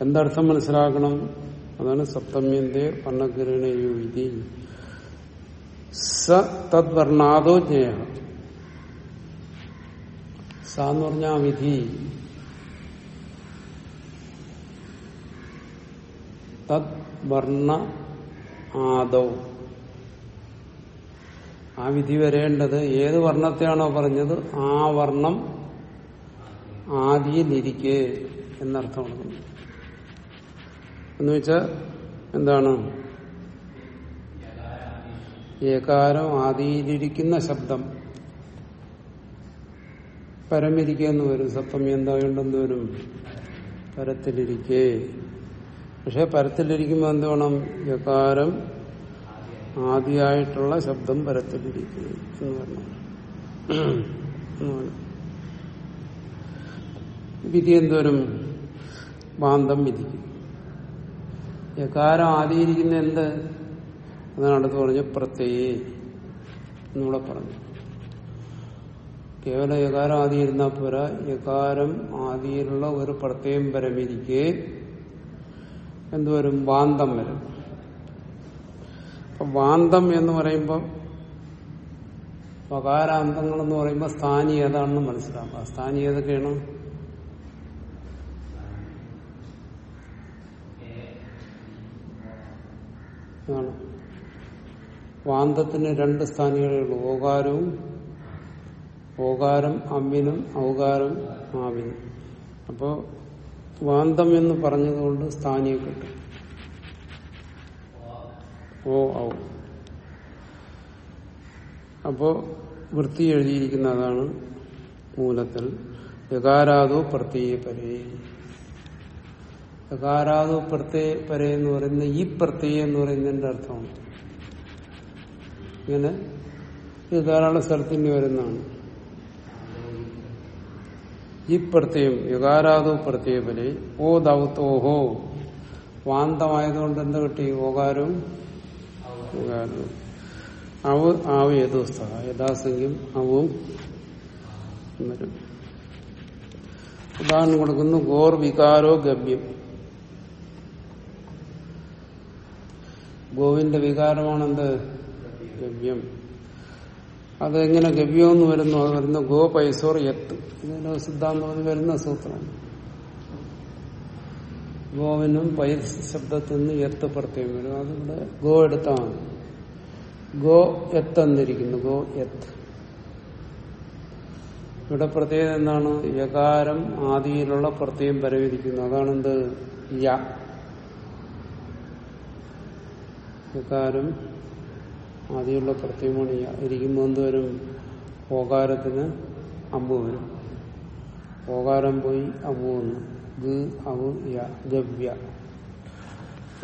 എന്തർത്ഥം മനസ്സിലാക്കണം? അതാണ് സപ്തമ്യന്റെ വർണഗ്രഹണയോ വിധി സ തദ്വർണാദോ ജ്ഞേയ സ എന്ന് പറഞ്ഞ ആ വിധി. തദ് വർണ ആദോ ആ വിധി വരേണ്ടത് ഏത് വർണത്തെയാണോ പറഞ്ഞത്? ആ വർണം ആദിയിലിരിക്കെ എന്നർത്ഥമാണ്. എന്ന് വെച്ചാൽ എന്താണ്? ഏകാരം ആദിയിലിരിക്കുന്ന ശബ്ദം. പരമിരിക്കുന്ന വരും. സപ്തമി എന്തായുണ്ടെന്ന് വരും? പരത്തിലിരിക്കേ. പക്ഷെ പരത്തിലിരിക്കുമ്പോൾ എന്ത് വേണം? യകാരം ആദ്യമായിട്ടുള്ള ശബ്ദം പരത്തിലിരിക്കുന്നു എന്ന് പറഞ്ഞു വിധി എന്തോരും ബാന്ധം വിധിക്കും. യകാരം ആദിയിരിക്കുന്ന എന്ത്? അതാണ് അടുത്ത് പറഞ്ഞു പ്രത്യയേ എന്നിവിടെ പറഞ്ഞു. കേവല യകാരം ആദിയിരുന്നാൽ പോരാ. യകാരം ആദിയിലുള്ള ഒരു പ്രത്യയം പരമിരിക്കെ എന്തുവരും വാന്തം വരും. അപ്പൊ വാന്തം എന്ന് പറയുമ്പോൾ വകാരാന്തങ്ങൾ എന്ന് പറയുമ്പോൾ സ്ഥാനീയതാണെന്ന് മനസ്സിലാക്കുക സ്ഥാനീയതൊക്കെയാണ് അതാണ് വാന്തത്തിന് രണ്ട് സ്ഥാനികളേ ഉള്ളൂ. ഓകാരവും ഓകാരം അമ്മിനും ഔകാരം ആവിനും. അപ്പോ വാന്തം എന്ന് പറഞ്ഞതുകൊണ്ട് സ്ഥാനിയെ കിട്ടും ഓ ഔ. അപ്പോ വൃത്തി എഴുതിയിരിക്കുന്നതാണ് മൂലത്തിൽ യകാരാദോ പ്രത്യയ പരേ യകാരാദോ പ്രത്യയ പരേ എന്ന് പറയുന്ന ഈ പ്രത്യയ എന്ന് പറയുന്നതിന്റെ അർത്ഥമാണ് ഇങ്ങനെ? ഇത് ധാരാളം സ്ഥലത്തിന് വരുന്നതാണ്. ഈ പ്രത്യയം യുഗാരാധു പ്രത്യയ പരേ ഓ ദൗത്തോഹോ വാന്തമായതുകൊണ്ട് എന്ത് കിട്ടി? ഓകാരവും ഓകാരവും അവ ആവ് യഥോസ്ഥ. യഥാസംഖ്യം അവും ഉദാഹരണം കൊടുക്കുന്നു ഗോർ വികാരോ ഗവ്യം. ഗോവിന്റെ വികാരമാണെന്ത്? ഗവ്യം. അതെങ്ങനെ ഗവ്യം എന്ന് വരുന്നു? അത് വരുന്ന ഗോ പൈസോർ എത്ത് ഇതിന്റെ സിദ്ധാന്തം വരുന്ന സൂത്രം. ഗോവിനും പൈ ശബ്ദത്തിൽ നിന്ന് എത്ത് പ്രത്യേകം വരും. അതിവിടെ ഗോ എടുത്താണ്. ഗോ എത്ത് എന്നിരിക്കുന്നു. ഗോ എത്ത് ഇവിടെ പ്രത്യേകത എന്താണ്? യകാരം ആദിയിലുള്ള പ്രത്യയം പരവിരിക്കുന്നു അതാണെന്ത്? യ. യകാരം ആദ്യമുള്ള പ്രത്യയമാണ് യ ഇരിക്കുമ്പോൾ എന്ത് വരും ഓകാരത്തിന് അമ്പ് വരും. ഓകാരം പോയി അമ്പ് വന്നു. ഗ അവ യ ഗവ്യ.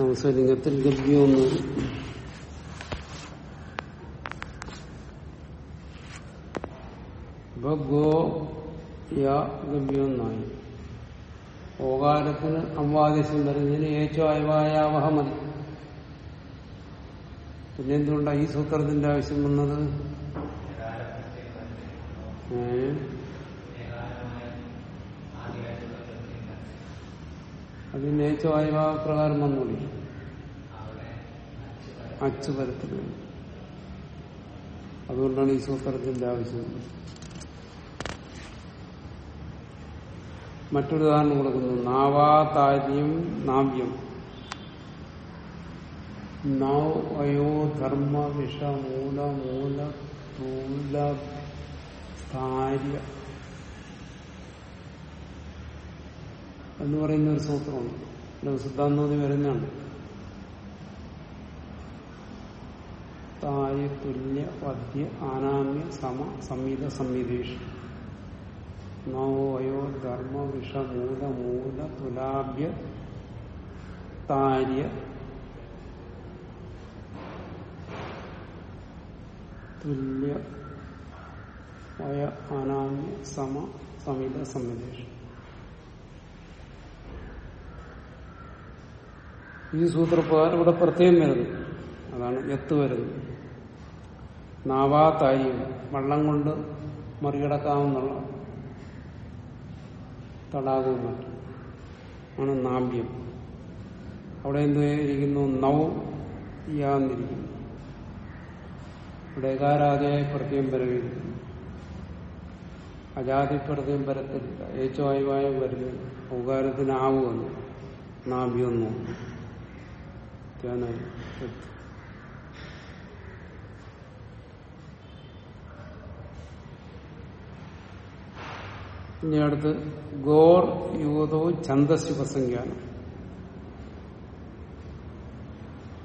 നമസ്ലിംഗത്തിൽ ഗവ്യം എന്ന് ഗോ യ ഓകാരത്തിന് അമ്പാദേശം വരുന്നതിന് ഏറ്റവും അയവായാവഹ മതി. പിന്നെ എന്തുകൊണ്ടാണ് ഈ സൂത്രത്തിന്റെ ആവശ്യം വന്നത്? ഏ? അതിന് ഏറ്റവും അയവാഹ പ്രകാരം വന്നുകൂടി അച്ചു പരത്തിൽ അതുകൊണ്ടാണ് ഈ സൂത്രത്തിന്റെ ആവശ്യം മറ്റൊരു ഉദാഹരണം കൊടുക്കുന്നു. നാവാതാര്യം നാവ്യം. നൗ അയോ ധർമ്മ വിഷ മൂല മൂല തൂല ഭാര്യ എന്ന് പറയുന്ന ഒരു സൂത്രമാണ്. സിദ്ധാന്തോതി വരുന്നതാണ്. തായ തുല്യ വദ്യ ആനാമ്യ സമ സംഹിത സംഹിതേഷ് നവോ അയോ ധർമ്മ വിഷ മൂല മൂല തുലാഭ്യ താര്യ തുല്യ വയ അനാമ്യ സമ സമിത സംഹിതേഷ് ഈ സൂത്രപ്രകാരം ഇവിടെ പ്രത്യേകം വരുന്നു. അതാണ് എത്ത് വരുന്നത്. നാവാ താര്യം വള്ളം കൊണ്ട് മറികടക്കാവുന്നുള്ള തടാകവും ആണ് നാമ്യം അവിടെ എന്ത് നൗ യാന്നിരിക്കുന്നു. ഇവിടെ ഏകാരാധിയായ പ്രത്യം പരവിരിക്കുന്നു അജാതി പ്രത്യം വരത്തില്ല. ഏച്ചുവായുവായ വരുന്നു ഔകാരത്തിന് നാവിയൊന്നു ധ്യാനായി ഇനി അടുത്ത് ഗോർ യുവതോ ഛന്ദസ് ഉപസംഖ്യാനം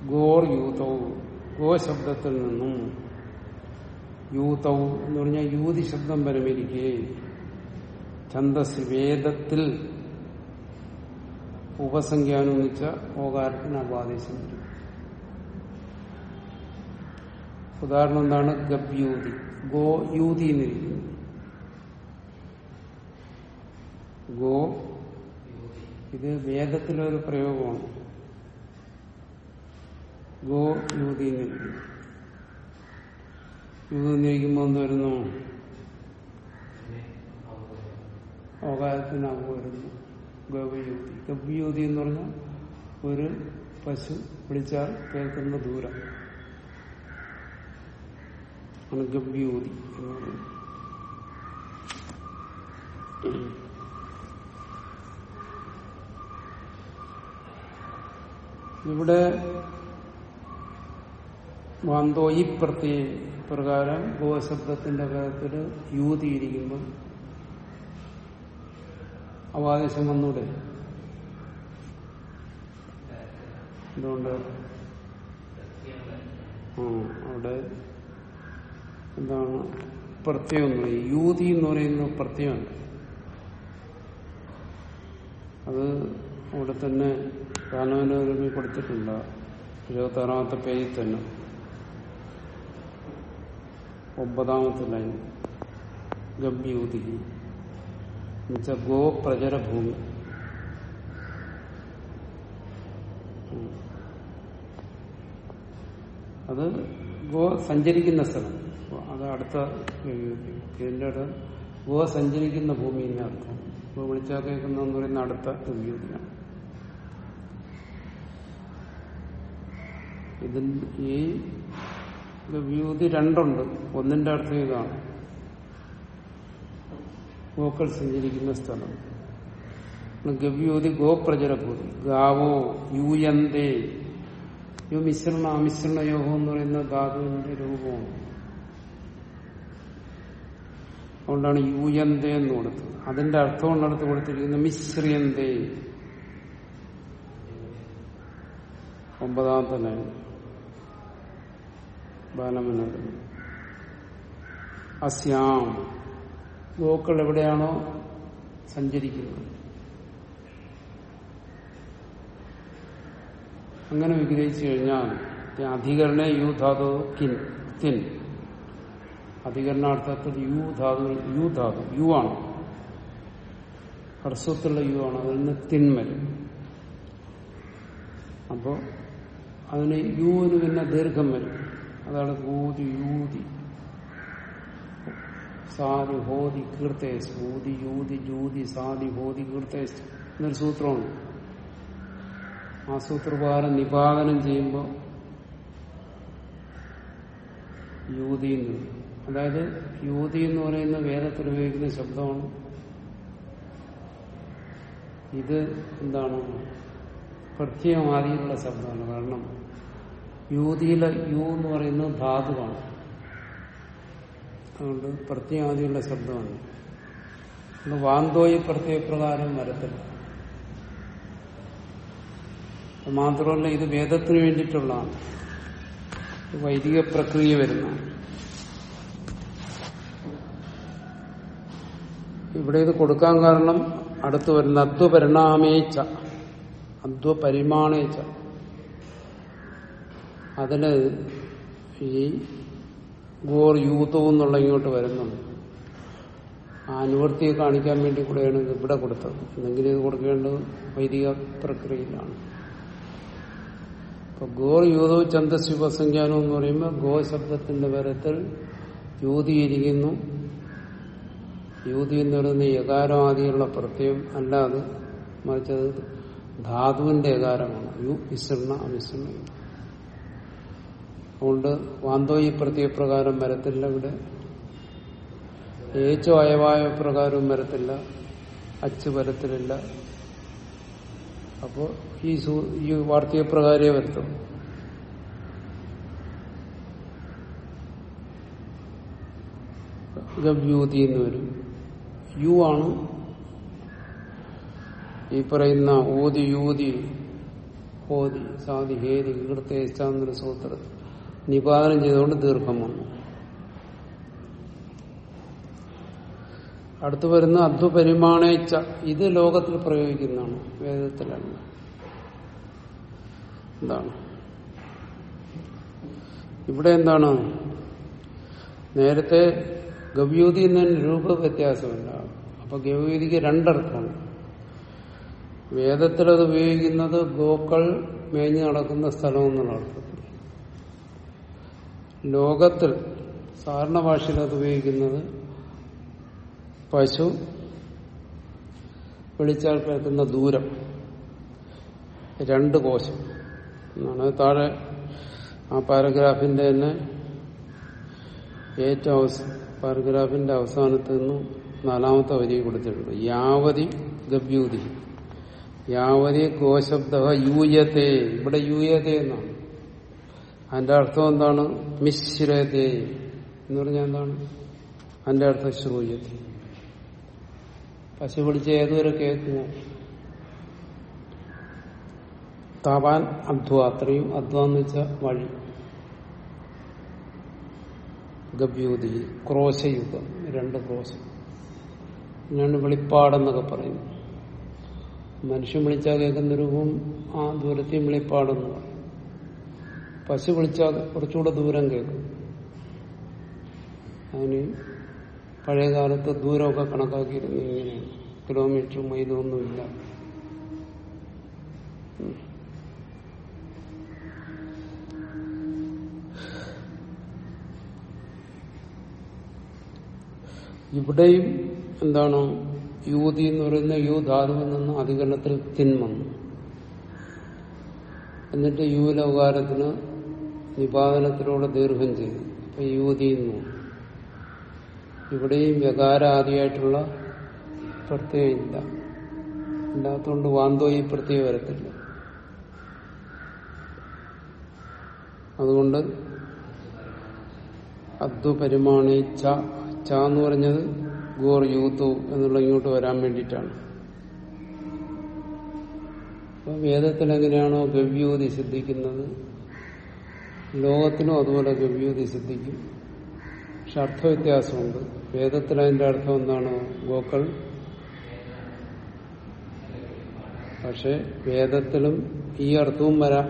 ഗോർ യൂതവും ഗോ ശബ്ദത്തിൽ നിന്നും യൂതവും എന്ന് പറഞ്ഞാൽ യൂതി ശബ്ദം പരമിരിക്കെ ഛന്ദസ് വേദത്തിൽ ഉപസംഖ്യാനുവച്ച ഓകാരത്തിന് അപാദേശം വരും ഉദാഹരണം എന്താണ്? ഗബ്യൂതി ഗോ യൂതി എന്നിരിക്കുന്നു. ഗോ ഇത് വേദത്തിലൊരു പ്രയോഗമാണ്. ഗോ യൂതി എന്നിരിക്കുന്നു. യൂതി എന്നിരിക്കുമ്പോൾ എന്ത് വരുന്നു? അവകാശത്തിന് അവ വരുന്നു. ഗവയൂതി ഗവ്യൂതി എന്ന് പറഞ്ഞാൽ ഒരു പശു വിളിച്ചാൽ കേൾക്കുന്ന ദൂരം. ആണ് ഗവ്യൂതി എന്ന് പറയുന്നത്. ഇവിടെ വാന്തോ ഈ പ്രത്യേക പ്രകാരം ഗോശബ്ദത്തിന്റെ പദത്തിൽ യൂതിയിരിക്കുമ്പോൾ അവാദേശം വന്നൂടെ? എന്തുകൊണ്ട്? അവിടെ എന്താണ് പ്രത്യയം യൂതി എന്ന് പറയുന്ന പ്രത്യയമാണ് അത് അവിടെ തന്നെ കാനോനോരമി കൊടുത്തിട്ടുണ്ട്. ഇരുപത്തി ആറാമത്തെ പേജിൽ തന്നെ. ഒമ്പതാമത്തെ ലൈൻ. ഗംഭ്യൂതി എന്നുവെച്ചാൽ ഗോ പ്രചരഭൂമി ഉം. അത് ഗോ സഞ്ചരിക്കുന്ന സ്ഥലം. അത് അടുത്ത അടുത്ത് ഗോ സഞ്ചരിക്കുന്ന ഭൂമി എന്ന അർത്ഥം. ഗോ വിളിച്ചാൽ കേൾക്കുന്ന എന്ന് പറയുന്ന അടുത്ത ഗംഭ്യൂതിയാണ് ഇതിൽ ഈ ഗവ്യൂതി രണ്ടുണ്ട്. ഒന്നിന്റെ അർത്ഥം ഇതാണ്. ഗോക്കൾ സഞ്ചരിക്കുന്ന സ്ഥലം. ഗവ്യൂതി ഗോപ്രചരഭൂതി ഗാവോ യൂയന്തേ. യു മിശ്രണ അമിശ്രണ യോഹം എന്ന് പറയുന്ന ധാതുവിന്റെ രൂപമാണ്. അതുകൊണ്ടാണ് യൂയന്തേ എന്ന് കൊടുത്തത്. അതിന്റെ അർത്ഥം കൊണ്ടടുത്ത് കൊടുത്തിരിക്കുന്നത് മിശ്രിയന്തേ. ഒമ്പതാമത്തെ ലൈൻ. ബാലമനോരമ അസ്യാം. ഗോക്കൾ എവിടെയാണോ സഞ്ചരിക്കുന്നത്. അങ്ങനെ വിഗ്രഹിച്ചു കഴിഞ്ഞാൽ അധികരണ യു ധാതു കിൻ തിൻ. അധികരണാർത്ഥത്തിൽ യു ധാതു യു ധാതു യു ആണ്. ഹർസ്വത്തുള്ള യു ആണ് അതിൽ നിന്ന് തിന്മരും അപ്പോൾ അപ്പോ അതിന് യുവിന് പിന്നെ ദീർഘം വരും. അതാണ് ഗൂതി യൂതി. സാധി ഹോതി കീർത്തേസ് ഭൂതി യൂതി ജൂതി സാധി ഹോതി കീർത്തേസ് എന്നൊരു സൂത്രമാണ്. ആ സൂത്രപ്രകാരം നിപാതനം ചെയ്യുമ്പോൾ യൂതി എന്ന് അതായത് യൂതി എന്ന് പറയുന്ന വേദത്തിൽ ഉപയോഗിക്കുന്ന ശബ്ദമാണ്. ഇത് എന്താണ്? പ്രത്യയമാദിയുള്ള ശബ്ദമാണ്. കാരണം യൂതിയിലെ യു എന്ന് പറയുന്നത് ധാതുവാണ്. അതുകൊണ്ട് പ്രത്യയാദിയുള്ള ശബ്ദമാണ്. വാന്തോയി പ്രത്യയപ്രകാരം വരത്തില്ല. മാത്രമല്ല ഇത് വേദത്തിന് വേണ്ടിയിട്ടുള്ളതാണ്. വൈദിക പ്രക്രിയ വരുന്ന. ഇവിടെ ഇത് കൊടുക്കാൻ കാരണം അടുത്ത് വരുന്ന അദ്വപരിണാമേച്ച അദ്വപരിമാണേച്ച അതിന് ഈ ഗോർ യൂത്തോ എന്നുള്ള ഇങ്ങോട്ട് വരുന്നുണ്ട്. ആ അനുവർത്തിയെ കാണിക്കാൻ വേണ്ടി കൂടെയാണ് ഇവിടെ കൊടുത്തത്. എന്തെങ്കിലും ഇത് കൊടുക്കേണ്ടത്? വൈദിക പ്രക്രിയയിലാണ്. ഇപ്പൊ ഗോർ യൂതവും ചന്ദസ്യുപസംഖ്യാനവും എന്ന് പറയുമ്പോൾ ഗോ ശബ്ദത്തിന്റെ പരത്തിൽ യൂതിയിരിക്കുന്നു യൂതി എന്ന് പറയുന്ന യകാരമാദിയുള്ള പ്രത്യയം അല്ലാതെ മറിച്ചത് ധാതുവിന്റെ യകാരമാണ് യു വിസൃണ അമിസൃണ അതുകൊണ്ട് വാന്തോയി പ്രത്യയപ്രകാരം വരത്തില്ല ഇവിടെ. ഏച്ചോ അയവായ പ്രകാരവും വരത്തില്ല. അച്ച് വരത്തിലില്ല. അപ്പോ ഈ സൂ- ഈ വാർത്തകപ്രകാരേ വരുത്തും ഗവ്യൂതി എന്ന് വരും. യു ആണ് ഈ പറയുന്ന ഓതി യൂതി ഹോതി സാധി ഹേതി കീർത്തേച്ചാന്നൊരു സൂത്രത്തിൽ. നിപാതനം ചെയ്തുകൊണ്ട് ദീർഘം വന്നു. അടുത്തു വരുന്ന അധ്വപരിമാണേച്ച ഇത് ലോകത്തിൽ പ്രയോഗിക്കുന്നതാണ് വേദത്തിലല്ല. എന്താണ്? ഇവിടെ എന്താണ്? നേരത്തെ ഗവ്യൂതി എന്നതിന് രൂപ വ്യത്യാസമില്ല അപ്പൊ ഗവ്യൂതിക്ക് രണ്ടർത്ഥമാണ്. വേദത്തിൽ അത് ഉപയോഗിക്കുന്നത് ഗോക്കൾ മേഞ്ഞു നടക്കുന്ന സ്ഥലം എന്നുള്ള അർത്ഥത്തിൽ ലോകത്തിൽ സാധാരണ ഭാഷയിൽ അത് ഉപയോഗിക്കുന്നത് പശു വിളിച്ചാൽ കേൾക്കുന്ന ദൂരം രണ്ട് കോശം എന്നാണ്. താഴെ ആ പാരഗ്രാഫിന്റെ തന്നെ ഏറ്റവും അവസ പാരഗ്രാഫിന്റെ അവസാനത്ത് നിന്നും നാലാമത്തെ വരി കൊടുത്തിട്ടുണ്ട്. യാവതി ഗബ്യൂതി യാവതി ഗോശബ്ദ യൂയത്തെ ഇവിടെ യൂയത്തെ എന്നാണ്. അതിന്റെ അർത്ഥം എന്താണ്? മിശ്രതേ. എന്ന് പറഞ്ഞാൽ എന്താണ്? അതിന്റെ അർത്ഥം ശ്രൂയത്തി പശു പിടിച്ച ഏതുവരെ കേൾക്കുമോ താപാൻ അധ്വ അത്രയും അധ്വ എന്ന് വഴി. ഗഭ്യൂതി ക്രോശയുഗം രണ്ട് ക്രോശം. ഞാൻ വെളിപ്പാടെന്നൊക്കെ പറയുന്നു മനുഷ്യൻ വിളിച്ചാൽ കേൾക്കുന്ന രൂപം ആ ദൂരത്തെയും വെളിപ്പാടെന്ന് പറയും. പശു വിളിച്ചാൽ കുറച്ചുകൂടെ ദൂരം കേൾക്കും. അതിന് പഴയ കാലത്ത് ദൂരമൊക്കെ കണക്കാക്കിയിരുന്നു. ഇങ്ങനെയാണ് കിലോമീറ്റർ മൈലും ഒന്നുമില്ല ഇവിടെയും എന്താണ് യൂതി എന്ന് പറയുന്ന യൂ ധാതുവിൽ നിന്ന് അധികരണത്തിൽ തിന്മന്നു എന്നിട്ട് യൂലൗകാരത്തിന് നിപാതനത്തിലൂടെ ദീർഘം ചെയ്തു. അപ്പൊ യുവതി എന്നു ഇവിടെയും വ്യകാരാദിയായിട്ടുള്ള പ്രത്യയം ഇല്ല ഇല്ലാത്തതുകൊണ്ട് വാന്തോ ഈ പ്രത്യയം വരത്തില്ല. അതുകൊണ്ട് അദ്വപരിമാണി ച ച എന്ന് പറഞ്ഞത് ഗോർ യൂത്തു എന്നുള്ള ഇങ്ങോട്ട് വരാൻ വേണ്ടിയിട്ടാണ്. വേദത്തിൽ എങ്ങനെയാണോ ഗവ്യൂതി സിദ്ധിക്കുന്നത്? ലോകത്തിനും അതുപോലെ ഗവ്യൂതി സിദ്ധിക്കും പക്ഷെ അർത്ഥവ്യത്യാസമുണ്ട്. വേദത്തിൽ അതിന്റെ അർത്ഥം എന്താണ്? ഗോക്കൾ. പക്ഷെ വേദത്തിലും ഈ അർത്ഥവും വരാം.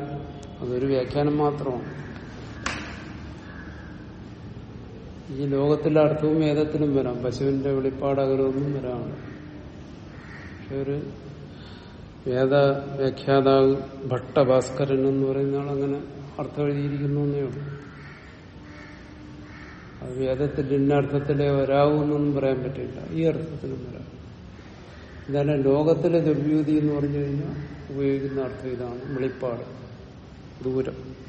അതൊരു വ്യാഖ്യാനം മാത്രമാണ്. ഈ ലോകത്തിലെ അർത്ഥവും വേദത്തിലും വരാം. പശുവിന്റെ വെളിപ്പാട് അകലൊന്നും വരാണ് പക്ഷെ ഒരു വേദ വ്യാഖ്യാതാവ് ഭട്ടഭാസ്കരൻ എന്ന് പറയുന്ന അങ്ങനെ അർത്ഥം എഴുതിയിരിക്കുന്നു എന്നേ ഉള്ളൂ. അത് വേദത്തിൽ ഇന്ന അർത്ഥത്തിലേ വരാവൂ എന്നൊന്നും പറയാൻ പറ്റില്ല. ഈ അർത്ഥത്തിലും വരാം. എന്തായാലും ലോകത്തിലെ ദുർവ്യൂതി എന്ന് പറഞ്ഞു കഴിഞ്ഞാൽ ഉപയോഗിക്കുന്ന അർത്ഥം ഇതാണ്. വെളിപ്പാട്. ദൂരം.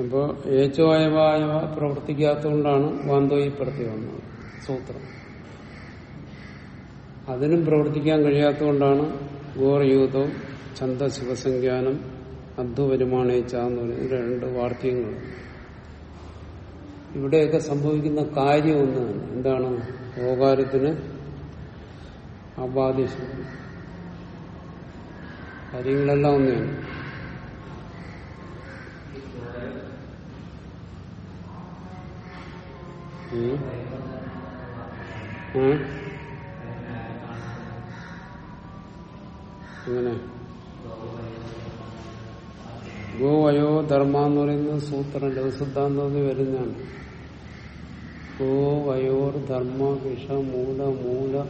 അപ്പോ ഏച്ചോയവായവ പ്രവർത്തിക്കാത്തതുകൊണ്ടാണ് വാന്തോയി പ്രത്യ വന്നത്. സൂത്രം. അതിനും പ്രവർത്തിക്കാൻ കഴിയാത്തതുകൊണ്ടാണ് ഗോർയൂതോ ചന്ത ശിവസംഖ്യാനം അദ്വപരിമാണയിച്ച എന്ന് പറയുന്നത് രണ്ട് വാർത്തകങ്ങൾ ഇവിടെയൊക്കെ സംഭവിക്കുന്ന കാര്യം ഒന്ന് എന്താണ്? ഓകാരത്തിന് അബാധിച്ചു കാര്യങ്ങളെല്ലാം ഒന്നാണ് അങ്ങനെ ഗോ വയോ ധർമ്മ എന്ന് പറയുന്നത് സൂത്രം ലഘുസിദ്ധാന്തത്തിൽ വരുന്നതാണ്. ഗോവയോർ ധർമ്മ വിഷ മൂല മൂല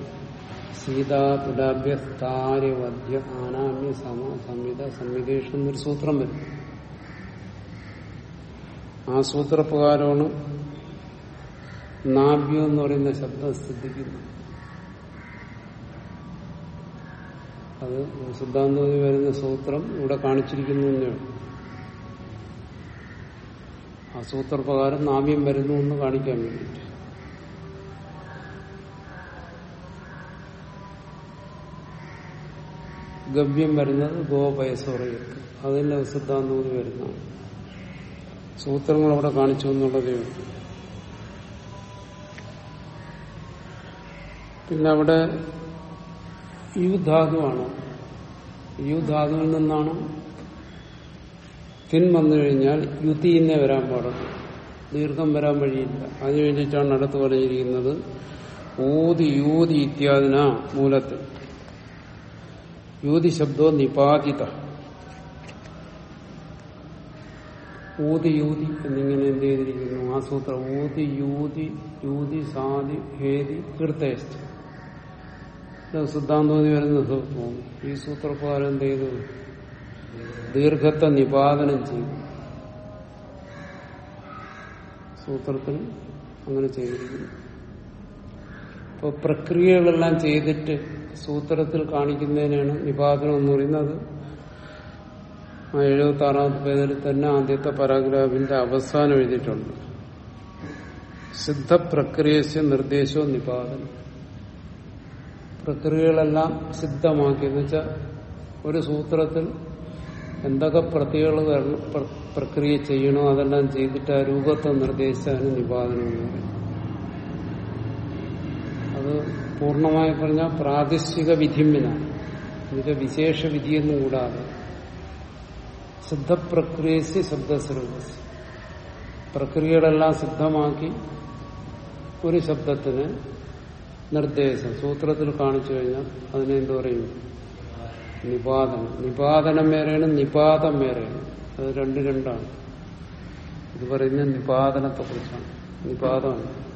സീതാ തുലാഭ്യസ്താര്യവദ്യ ആനാമ്യ സമ സംഹിത സംഹിതേഷു എന്നൊരു സൂത്രം വരും. ആ സൂത്രപ്രകാരമാണ് നാഭ്യം എന്ന് പറയുന്ന ശബ്ദം സ്ഥിതിക്കുന്നു അത് സിദ്ധാന്തത്തിൽ വരുന്ന സൂത്രം ഇവിടെ കാണിച്ചിരിക്കുന്നു തന്നെയാണ്. ആ സൂത്രപ്രകാരം നാമ്യം വരുന്നു എന്ന് കാണിക്കാൻ വേണ്ടിയിട്ട്. ഗവ്യം വരുന്നത് ഗോപയസോറയ്ക്ക്. അതിന്റെ സിദ്ധാന്തത്തിൽ വരുന്നതാണ്. സൂത്രങ്ങൾ അവിടെ കാണിച്ചു എന്നുള്ളതേ ഉള്ളൂ. പിന്നെ അവിടെ യുധാതുവാണ്. യുധാതുവിൽ നിന്നാണ് തിൻ വന്നു കഴിഞ്ഞാൽ യുതിന്നെ വരാൻ പാടുള്ളൂ. ദീർഘം വരാൻ വഴിയില്ല. അതിനു വേണ്ടിയിട്ടാണ് അടുത്ത് പറഞ്ഞിരിക്കുന്നത് ഊതി യൂതി ഇത്യാദിന മൂലത്തിൽ. യൂതി ശബ്ദോ നിപാതിത. ഊതി യൂതി എന്നിങ്ങനെ എന്ത് ചെയ്തിരിക്കുന്നു? ആ സൂത്രം. ഊതി യൂതി യൂതി സാതി ഹേതി തീർത്ഥേഷ്ട സിദ്ധാന്തോതി വരുന്ന സൂത്രവും ഈ സൂത്രപ്രകാരം എന്ത് ചെയ്തു? ദീർഘത്തെ നിപാതനം ചെയ്തു. സൂത്രത്തിൽ അങ്ങനെ ചെയ്തിരിക്കുന്നു. ഇപ്പൊ പ്രക്രിയകളെല്ലാം ചെയ്തിട്ട് സൂത്രത്തിൽ കാണിക്കുന്നതിനാണ് നിപാതനം എന്ന് പറയുന്നത്. എഴുപത്തി ആറാമത്തെ പേരിൽ തന്നെ ആദ്യത്തെ പാരാഗ്രാഫിന്റെ അവസാനം എഴുതിയിട്ടുണ്ട്. സിദ്ധപ്രക്രിയ നിർദ്ദേശവും നിപാതനം പ്രക്രിയകളെല്ലാം സിദ്ധമാക്കി. എന്ന് വെച്ചാൽ ഒരു സൂത്രത്തിൽ എന്തൊക്കെ പ്രതികൾ പ്രക്രിയ ചെയ്യണോ അതെല്ലാം ചെയ്തിട്ട് ആ രൂപത്തെ നിർദ്ദേശിച്ചതിന് നിപാതനം അത് പൂർണമായി പറഞ്ഞാൽ പ്രാദേശിക വിധിമ്മിനാണ് എന്നുവെച്ചാൽ വിശേഷ വിധിയെന്നും കൂടാതെ. സിദ്ധപ്രക്രിയസ് ശബ്ദസ്വരൂപസ് പ്രക്രിയകളെല്ലാം സിദ്ധമാക്കി ഒരു ശബ്ദത്തിന് നിർദ്ദേശം. സൂത്രത്തിൽ കാണിച്ചു കഴിഞ്ഞാൽ അതിനെ എന്ത് പറയും? നിപാതനം. നിപാതനം വേറെയാണ് നിപാതം വേറെയാണ്. അത് രണ്ട് രണ്ടാണ്. ഇത് പറയുന്നത് നിപാതനത്തെ കുറിച്ചാണ് നിപാതമാണ്.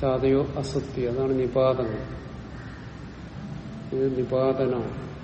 ചാതയോ അസത്യ. അതാണ് നിപാതനം. ഇത് നിപാതനമാണ്.